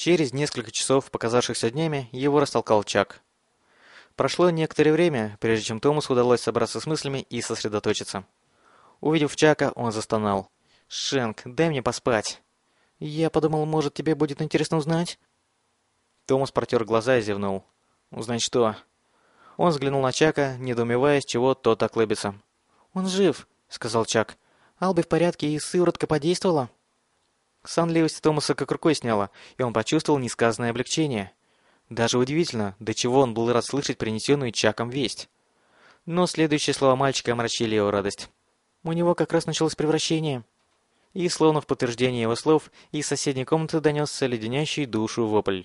Через несколько часов, показавшихся днями, его растолкал Чак. Прошло некоторое время, прежде чем Томасу удалось собраться с мыслями и сосредоточиться. Увидев Чака, он застонал. «Шенк, дай мне поспать». «Я подумал, может, тебе будет интересно узнать?» Томас протер глаза и зевнул. «Узнать что?» Он взглянул на Чака, недоумевая, с чего тот так лыбится. «Он жив», — сказал Чак. «Алби в порядке, и сыворотка подействовала?» Сонливость Томаса как рукой сняла, и он почувствовал несказанное облегчение. Даже удивительно, до чего он был рад слышать принесенную Чаком весть. Но следующие слова мальчика омрачили его радость. У него как раз началось превращение. И, словно в подтверждение его слов, из соседней комнаты донесся леденящий душу вопль.